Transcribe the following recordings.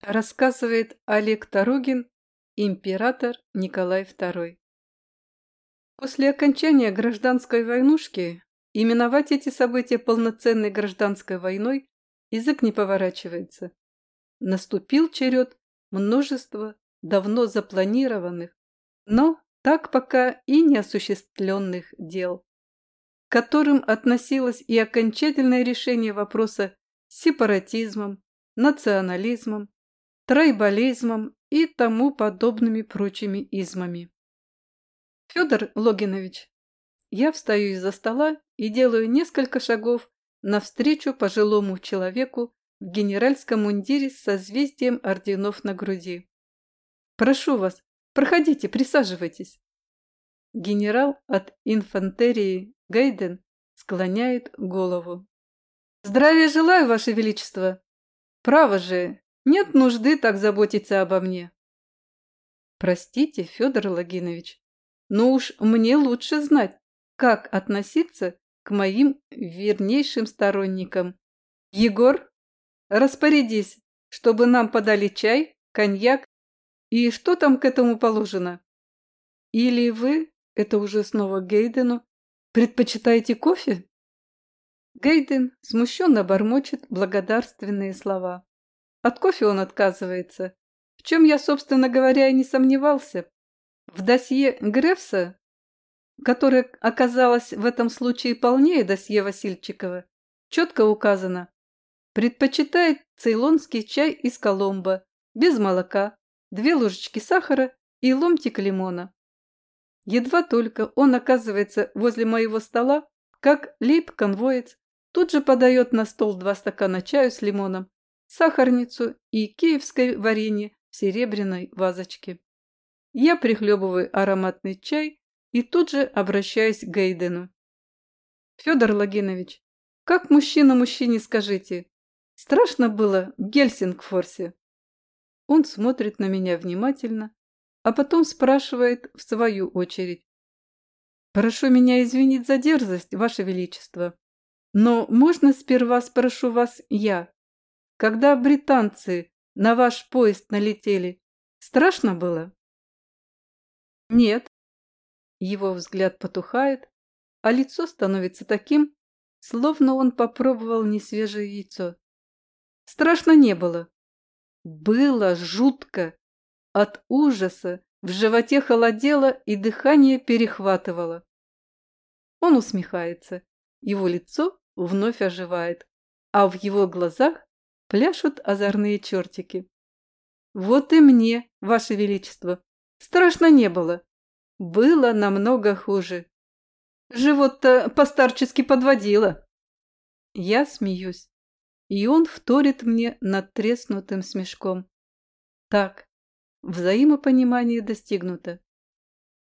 Рассказывает Олег Таругин, император Николай II. После окончания гражданской войнушки именовать эти события полноценной гражданской войной язык не поворачивается. Наступил черед множества давно запланированных, но так пока и неосуществленных дел, к которым относилось и окончательное решение вопроса с сепаратизмом, национализмом, трайбализмом и тому подобными прочими измами. Федор Логинович, я встаю из-за стола и делаю несколько шагов навстречу пожилому человеку в генеральском мундире с созвездием орденов на груди. Прошу вас, проходите, присаживайтесь. Генерал от инфантерии Гейден склоняет голову. Здравия желаю, Ваше Величество. Право же, нет нужды так заботиться обо мне. Простите, Федор Логинович, но уж мне лучше знать, как относиться к моим вернейшим сторонникам. Егор, распорядись, чтобы нам подали чай, коньяк и что там к этому положено. Или вы, это уже снова Гейдену, предпочитаете кофе? Гейден смущенно бормочет благодарственные слова. От кофе он отказывается, в чем я, собственно говоря, и не сомневался. В досье Грефса, которое оказалось в этом случае полнее досье Васильчикова, четко указано «Предпочитает цейлонский чай из Коломбо, без молока, две ложечки сахара и ломтик лимона». Едва только он оказывается возле моего стола, как лейб-конвоец тут же подает на стол два стакана чаю с лимоном сахарницу и киевское варенье в серебряной вазочке. Я прихлебываю ароматный чай и тут же обращаюсь к Гейдену. Федор Логинович, как мужчина мужчине скажите, страшно было в Гельсингфорсе? Он смотрит на меня внимательно, а потом спрашивает в свою очередь. «Прошу меня извинить за дерзость, Ваше Величество, но можно сперва спрошу вас я?» Когда британцы на ваш поезд налетели, страшно было? Нет. Его взгляд потухает, а лицо становится таким, словно он попробовал несвежее яйцо. Страшно не было. Было жутко. От ужаса в животе холодело и дыхание перехватывало. Он усмехается. Его лицо вновь оживает, а в его глазах пляшут озорные чертики. Вот и мне, Ваше Величество, страшно не было. Было намного хуже. Живот-то постарчески подводило. Я смеюсь, и он вторит мне над треснутым смешком. Так, взаимопонимание достигнуто.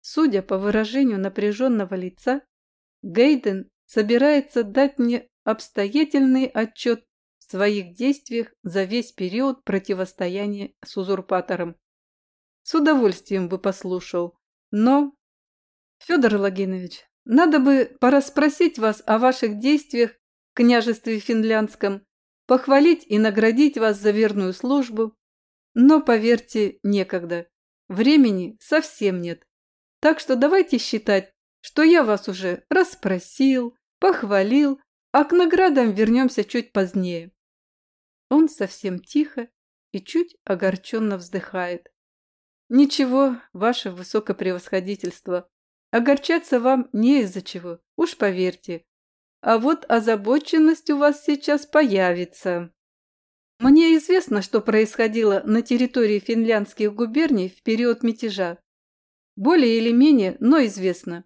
Судя по выражению напряженного лица, Гейден собирается дать мне обстоятельный отчет своих действиях за весь период противостояния с узурпатором. С удовольствием бы послушал, но... Федор Логинович, надо бы порасспросить вас о ваших действиях в княжестве финляндском, похвалить и наградить вас за верную службу, но, поверьте, некогда. Времени совсем нет. Так что давайте считать, что я вас уже расспросил, похвалил, а к наградам вернемся чуть позднее. Он совсем тихо и чуть огорченно вздыхает. «Ничего, ваше высокопревосходительство, огорчаться вам не из-за чего, уж поверьте. А вот озабоченность у вас сейчас появится». Мне известно, что происходило на территории финляндских губерний в период мятежа. Более или менее, но известно.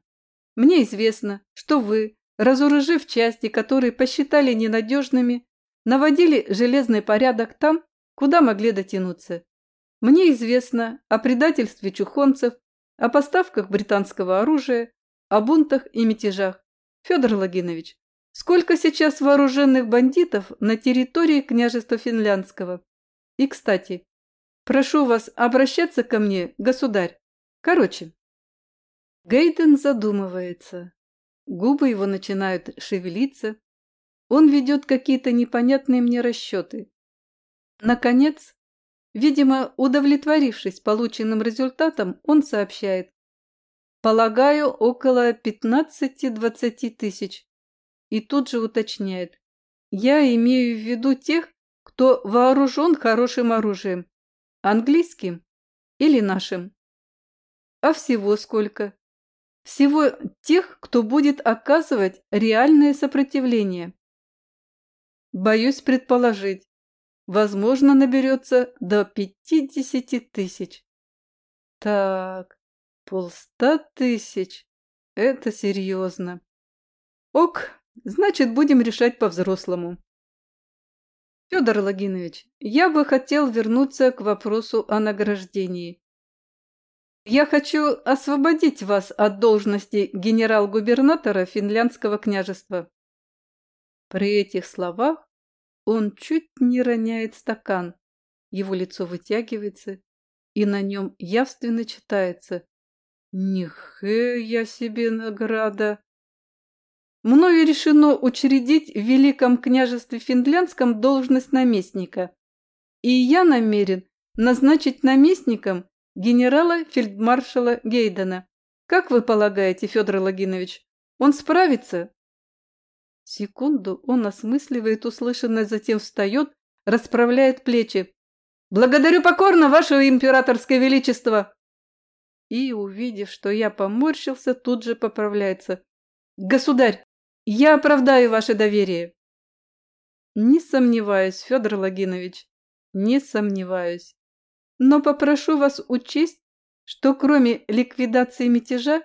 Мне известно, что вы, разоружив части, которые посчитали ненадежными, наводили железный порядок там, куда могли дотянуться. Мне известно о предательстве чухонцев, о поставках британского оружия, о бунтах и мятежах. Федор Логинович, сколько сейчас вооруженных бандитов на территории княжества Финляндского? И, кстати, прошу вас обращаться ко мне, государь. Короче. Гейден задумывается. Губы его начинают шевелиться, он ведет какие-то непонятные мне расчеты. Наконец, Видимо, удовлетворившись полученным результатом, он сообщает. Полагаю, около 15-20 тысяч. И тут же уточняет. Я имею в виду тех, кто вооружен хорошим оружием. Английским или нашим. А всего сколько? Всего тех, кто будет оказывать реальное сопротивление. Боюсь предположить, возможно, наберется до 50 тысяч. Так, полста тысяч. Это серьезно. Ок, значит, будем решать по-взрослому. Федор Логинович, я бы хотел вернуться к вопросу о награждении. Я хочу освободить вас от должности генерал-губернатора финляндского княжества. При этих словах он чуть не роняет стакан. Его лицо вытягивается, и на нем явственно читается «Нихе я себе награда!» Мною решено учредить в Великом княжестве Финляндском должность наместника, и я намерен назначить наместником генерала-фельдмаршала Гейдена. Как вы полагаете, Федор Логинович, он справится? Секунду он осмысливает услышанное, затем встает, расправляет плечи. «Благодарю покорно, ваше императорское величество!» И, увидев, что я поморщился, тут же поправляется. «Государь, я оправдаю ваше доверие!» «Не сомневаюсь, Федор Логинович, не сомневаюсь. Но попрошу вас учесть, что кроме ликвидации мятежа,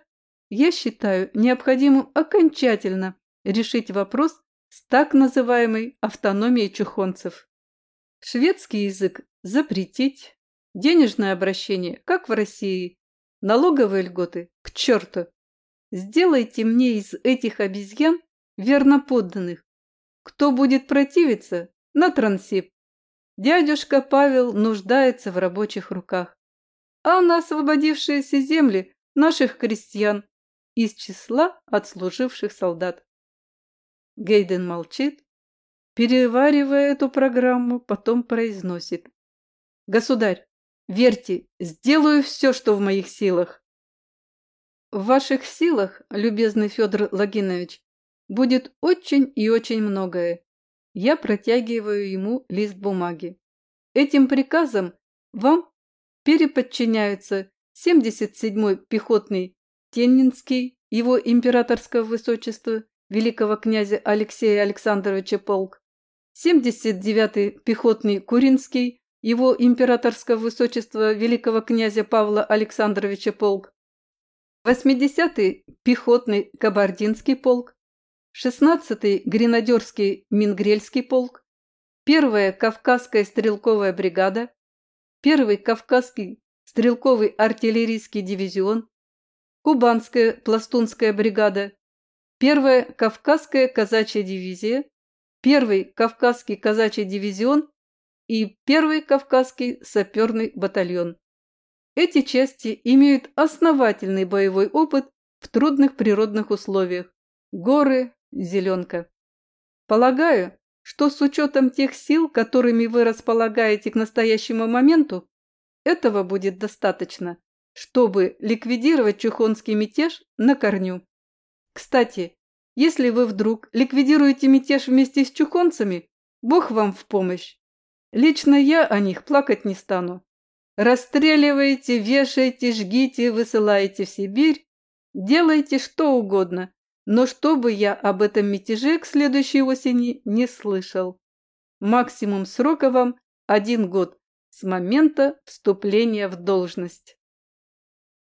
я считаю необходимым окончательно решить вопрос с так называемой автономией чухонцев. Шведский язык запретить, денежное обращение, как в России, налоговые льготы, к черту. Сделайте мне из этих обезьян верно подданных. Кто будет противиться, на трансип. Дядюшка Павел нуждается в рабочих руках, а на освободившиеся земли наших крестьян из числа отслуживших солдат. Гейден молчит, переваривая эту программу, потом произносит. «Государь, верьте, сделаю все, что в моих силах». «В ваших силах, любезный Федор Логинович, будет очень и очень многое. Я протягиваю ему лист бумаги. Этим приказом вам переподчиняются 77-й пехотный Теннинский, его императорского высочества, великого князя Алексея Александровича полк, 79-й пехотный Куринский, его императорского высочества великого князя Павла Александровича полк, 80-й пехотный Кабардинский полк, 16-й гренадерский Мингрельский полк, 1-я Кавказская стрелковая бригада, 1-й Кавказский стрелковый артиллерийский дивизион, Кубанская пластунская бригада, Первая Кавказская казачья дивизия, Первый Кавказский казачий дивизион и Первый Кавказский саперный батальон. Эти части имеют основательный боевой опыт в трудных природных условиях. Горы, зеленка. Полагаю, что с учетом тех сил, которыми вы располагаете к настоящему моменту, этого будет достаточно, чтобы ликвидировать чухонский мятеж на корню. Кстати, если вы вдруг ликвидируете мятеж вместе с чухонцами, Бог вам в помощь. Лично я о них плакать не стану. Расстреливаете, вешаете, жгите, высылаете в Сибирь, делайте что угодно, но чтобы я об этом мятеже к следующей осени не слышал. Максимум срока вам один год с момента вступления в должность.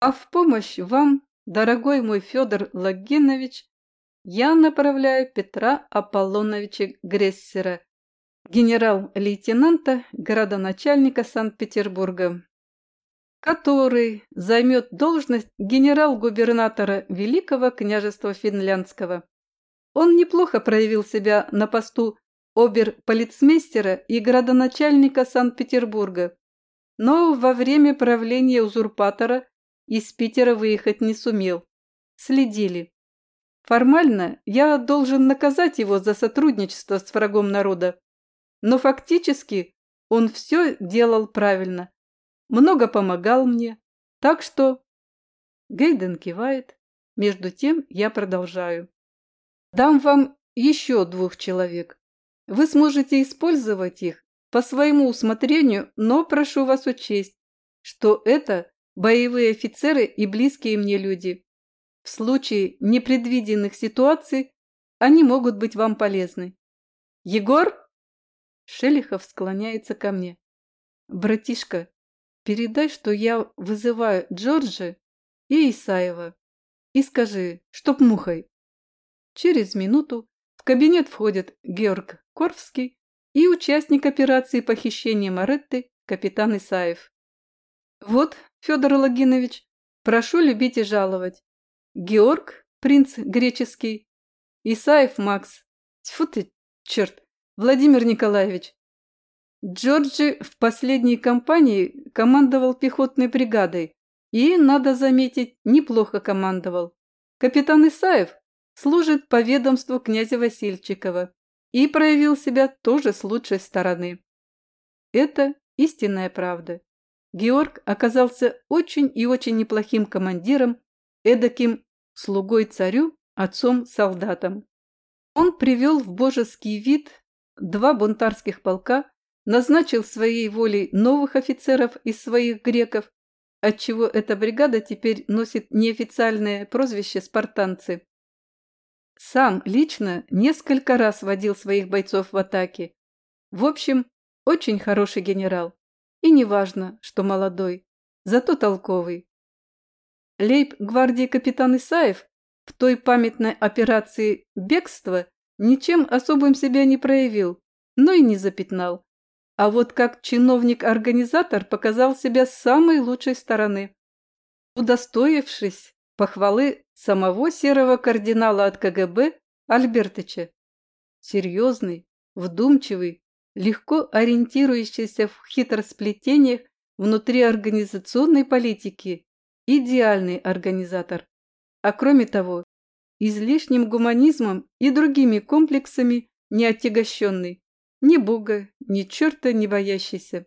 А в помощь вам Дорогой мой Федор Логинович, я направляю Петра Аполлоновича Грессера, генерал-лейтенанта, городоначальника Санкт-Петербурга, который займет должность генерал-губернатора Великого княжества Финляндского. Он неплохо проявил себя на посту обер-полицмейстера и городоначальника Санкт-Петербурга, но во время правления узурпатора из Питера выехать не сумел. Следили. Формально я должен наказать его за сотрудничество с врагом народа, но фактически он все делал правильно. Много помогал мне. Так что... Гейден кивает. Между тем я продолжаю. Дам вам еще двух человек. Вы сможете использовать их по своему усмотрению, но прошу вас учесть, что это боевые офицеры и близкие мне люди. В случае непредвиденных ситуаций они могут быть вам полезны. Егор? Шелихов склоняется ко мне. Братишка, передай, что я вызываю Джорджа и Исаева. И скажи, чтоб мухой. Через минуту в кабинет входят Георг Корфский и участник операции похищения Маретты капитан Исаев. Вот, Федор Логинович, прошу любить и жаловать. Георг, принц греческий, Исаев Макс. Тьфу ты, черт, Владимир Николаевич. Джорджи в последней кампании командовал пехотной бригадой и, надо заметить, неплохо командовал. Капитан Исаев служит по ведомству князя Васильчикова и проявил себя тоже с лучшей стороны. Это истинная правда. Георг оказался очень и очень неплохим командиром, эдаким слугой царю, отцом-солдатом. Он привел в божеский вид два бунтарских полка, назначил своей волей новых офицеров из своих греков, отчего эта бригада теперь носит неофициальное прозвище «спартанцы». Сам лично несколько раз водил своих бойцов в атаке. В общем, очень хороший генерал. И неважно, что молодой, зато толковый. Лейб-гвардии капитан Исаев в той памятной операции бегства ничем особым себя не проявил, но и не запятнал. А вот как чиновник-организатор показал себя с самой лучшей стороны. Удостоившись похвалы самого серого кардинала от КГБ Альбертыча. Серьезный, вдумчивый, легко ориентирующийся в хитросплетениях внутри организационной политики, идеальный организатор. А кроме того, излишним гуманизмом и другими комплексами не отягощенный, ни бога, ни черта не боящийся.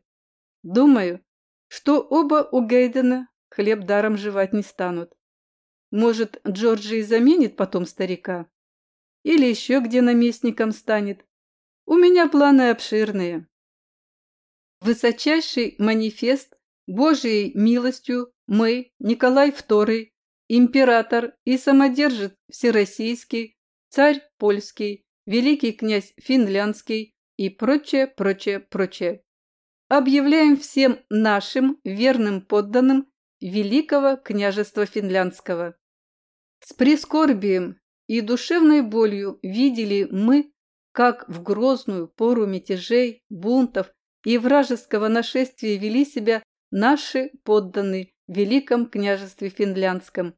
Думаю, что оба у Гейдена хлеб даром жевать не станут. Может, Джорджи и заменит потом старика? Или еще где наместником станет? У меня планы обширные. Высочайший манифест Божией милостью мы, Николай II, император и самодержец всероссийский, царь польский, великий князь финляндский и прочее, прочее, прочее. Объявляем всем нашим верным подданным Великого княжества финляндского. С прискорбием и душевной болью видели мы, как в грозную пору мятежей, бунтов и вражеского нашествия вели себя наши подданные в Великом княжестве Финляндском.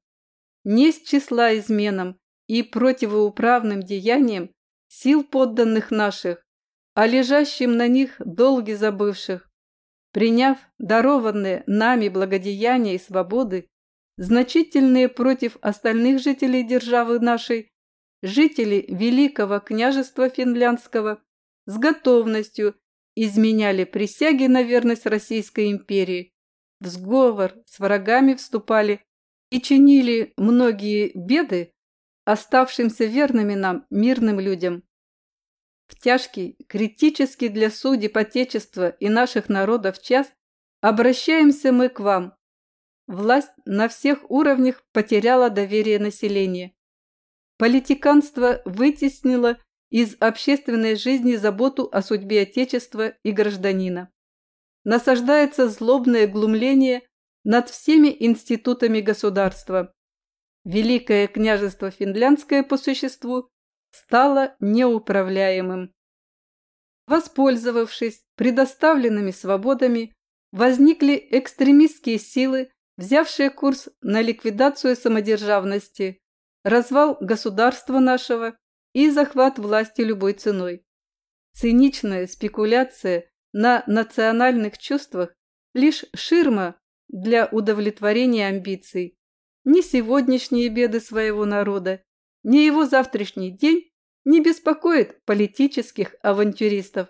Не с числа изменам и противоуправным деяниям сил подданных наших, а лежащим на них долги забывших, приняв дарованные нами благодеяния и свободы, значительные против остальных жителей державы нашей, жители Великого княжества Финляндского с готовностью изменяли присяги на верность Российской империи, в сговор с врагами вступали и чинили многие беды оставшимся верными нам мирным людям. В тяжкий, критический для судеб Отечества и наших народов час обращаемся мы к вам, Власть на всех уровнях потеряла доверие населения. Политиканство вытеснило из общественной жизни заботу о судьбе Отечества и гражданина. Насаждается злобное глумление над всеми институтами государства. Великое княжество финляндское по существу стало неуправляемым. Воспользовавшись предоставленными свободами, возникли экстремистские силы, взявшие курс на ликвидацию самодержавности, развал государства нашего и захват власти любой ценой. Циничная спекуляция на национальных чувствах – лишь ширма для удовлетворения амбиций. Ни сегодняшние беды своего народа, ни его завтрашний день не беспокоит политических авантюристов.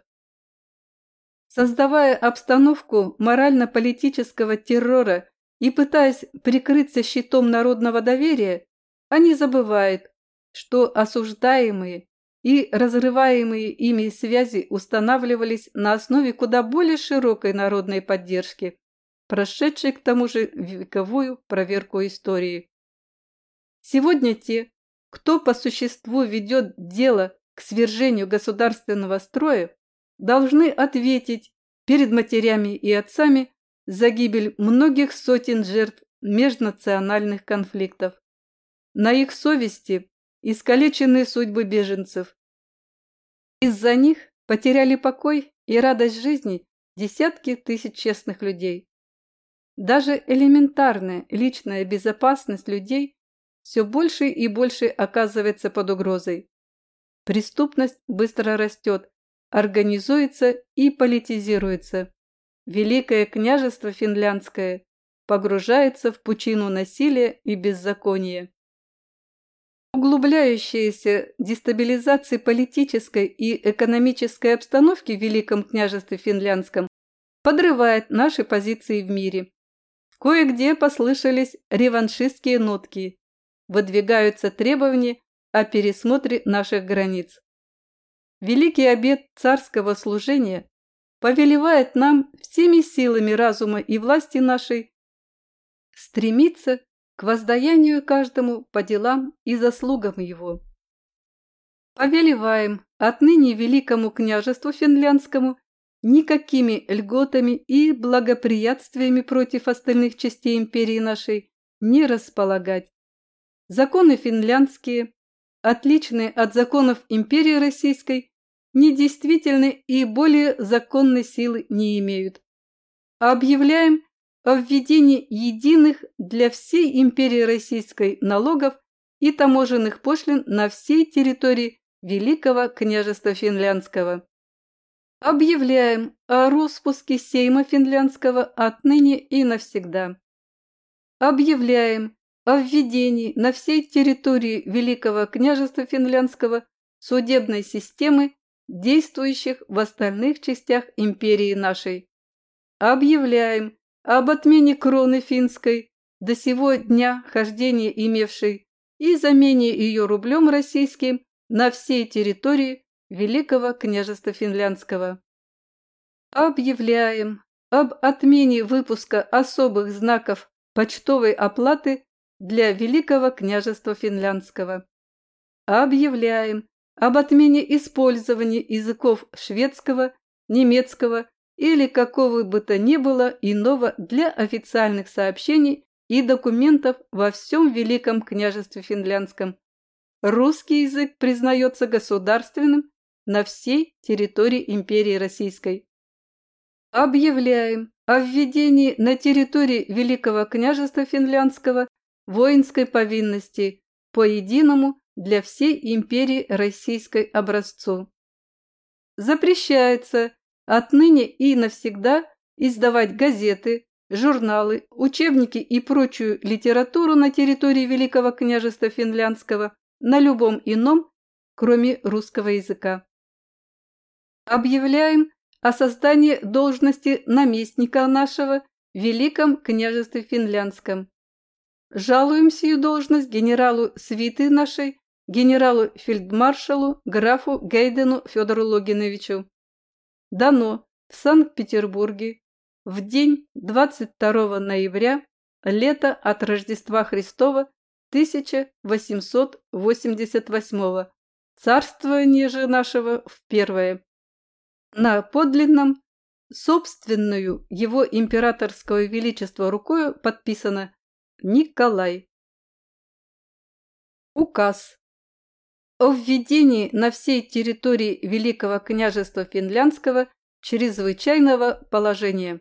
Создавая обстановку морально-политического террора и пытаясь прикрыться щитом народного доверия, они забывают, что осуждаемые и разрываемые ими связи устанавливались на основе куда более широкой народной поддержки, прошедшей к тому же вековую проверку истории. Сегодня те, кто по существу ведет дело к свержению государственного строя, должны ответить перед матерями и отцами за гибель многих сотен жертв межнациональных конфликтов. На их совести искалечены судьбы беженцев. Из-за них потеряли покой и радость жизни десятки тысяч честных людей. Даже элементарная личная безопасность людей все больше и больше оказывается под угрозой. Преступность быстро растет, организуется и политизируется. Великое княжество финляндское погружается в пучину насилия и беззакония. Углубляющаяся дестабилизация политической и экономической обстановки в Великом княжестве финляндском подрывает наши позиции в мире. Кое-где послышались реваншистские нотки, выдвигаются требования о пересмотре наших границ. Великий обет царского служения повелевает нам всеми силами разума и власти нашей стремиться к воздаянию каждому по делам и заслугам его. Повелеваем отныне Великому княжеству финляндскому никакими льготами и благоприятствиями против остальных частей империи нашей не располагать. Законы финляндские, отличные от законов империи российской, недействительны и более законной силы не имеют. Объявляем о введении единых для всей империи российской налогов и таможенных пошлин на всей территории Великого княжества Финляндского. Объявляем о распуске Сейма Финляндского отныне и навсегда. Объявляем о введении на всей территории Великого княжества Финляндского судебной системы, действующих в остальных частях империи нашей. Объявляем об отмене кроны финской, до сего дня хождения имевшей, и замене ее рублем российским на всей территории Великого княжества Финляндского. Объявляем об отмене выпуска особых знаков почтовой оплаты для Великого княжества Финляндского. Объявляем об отмене использования языков шведского, немецкого или какого бы то ни было иного для официальных сообщений и документов во всем Великом княжестве Финляндском. Русский язык признается государственным на всей территории империи Российской. Объявляем о введении на территории Великого княжества Финляндского воинской повинности по единому для всей империи российской образцу. Запрещается Отныне и навсегда издавать газеты, журналы, учебники и прочую литературу на территории Великого княжества Финляндского на любом ином, кроме русского языка. Объявляем о создании должности наместника нашего в Великом княжестве Финляндском. Жалуем сию должность генералу свиты нашей, генералу-фельдмаршалу графу Гейдену Федору Логиновичу дано в Санкт-Петербурге в день 22 ноября лета от Рождества Христова 1888 царствование же нашего в первое. На подлинном, собственную его императорского величества рукою подписано Николай. Указ о введении на всей территории Великого княжества Финляндского чрезвычайного положения.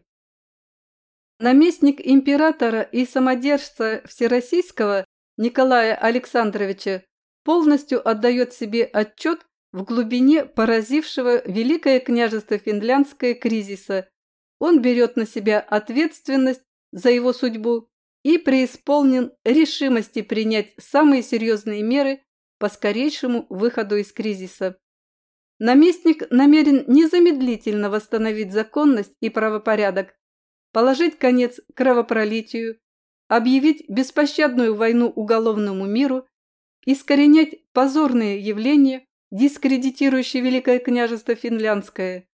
Наместник императора и самодержца Всероссийского Николая Александровича полностью отдает себе отчет в глубине поразившего Великое княжество Финляндское кризиса. Он берет на себя ответственность за его судьбу и преисполнен решимости принять самые серьезные меры по скорейшему выходу из кризиса. наместник намерен незамедлительно восстановить законность и правопорядок, положить конец кровопролитию, объявить беспощадную войну уголовному миру, искоренять позорные явления, дискредитирующие Великое княжество Финляндское.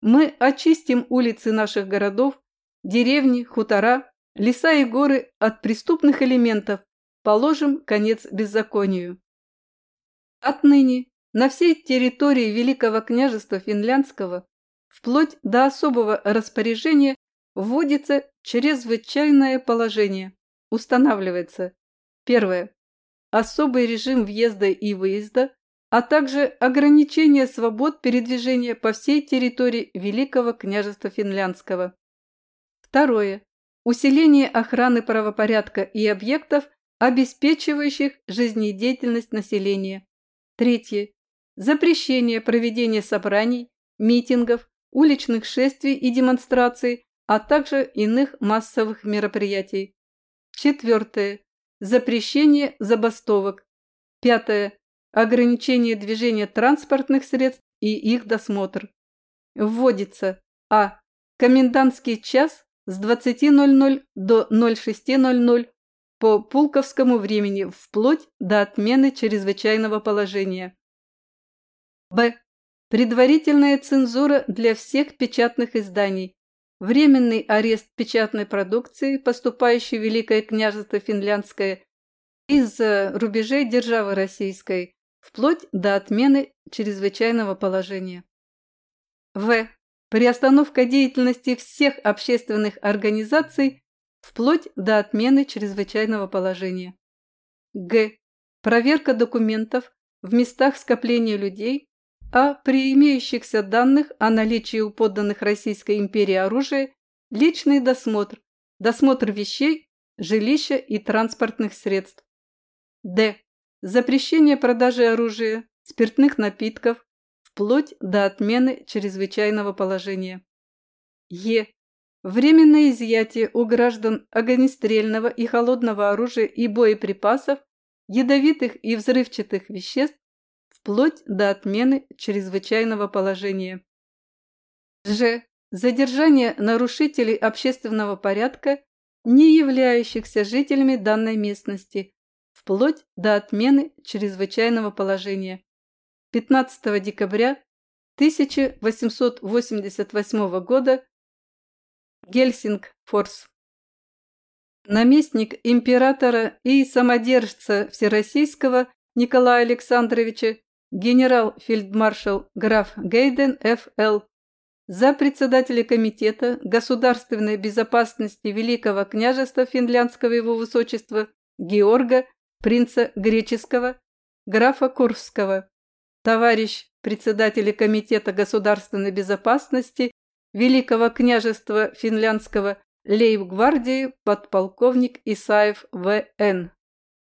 Мы очистим улицы наших городов, деревни, хутора, леса и горы от преступных элементов, положим конец беззаконию. Отныне на всей территории Великого княжества Финляндского вплоть до особого распоряжения вводится чрезвычайное положение. Устанавливается. Первое. Особый режим въезда и выезда, а также ограничение свобод передвижения по всей территории Великого княжества Финляндского. Второе. Усиление охраны правопорядка и объектов, обеспечивающих жизнедеятельность населения. Третье. Запрещение проведения собраний, митингов, уличных шествий и демонстраций, а также иных массовых мероприятий. Четвертое. Запрещение забастовок. Пятое. Ограничение движения транспортных средств и их досмотр. Вводится А. Комендантский час с 20.00 до 06.00 по пулковскому времени вплоть до отмены чрезвычайного положения. Б. Предварительная цензура для всех печатных изданий. Временный арест печатной продукции, поступающей в Великое княжество Финляндское из рубежей державы российской, вплоть до отмены чрезвычайного положения. В. Приостановка деятельности всех общественных организаций вплоть до отмены чрезвычайного положения. Г. Проверка документов в местах скопления людей, а при имеющихся данных о наличии у подданных Российской империи оружия личный досмотр, досмотр вещей, жилища и транспортных средств. Д. Запрещение продажи оружия, спиртных напитков, вплоть до отмены чрезвычайного положения. Е. Временное изъятие у граждан огнестрельного и холодного оружия и боеприпасов, ядовитых и взрывчатых веществ, вплоть до отмены чрезвычайного положения. Ж. Задержание нарушителей общественного порядка, не являющихся жителями данной местности, вплоть до отмены чрезвычайного положения. 15 декабря 1888 года Гельсингфорс. Наместник императора и самодержца Всероссийского Николая Александровича генерал-фельдмаршал граф Гейден Ф.Л. За председателя Комитета государственной безопасности Великого княжества Финляндского его высочества Георга, принца Греческого, графа Курского, товарищ председателя Комитета государственной безопасности Великого княжества финляндского лейб-гвардии подполковник Исаев В.Н.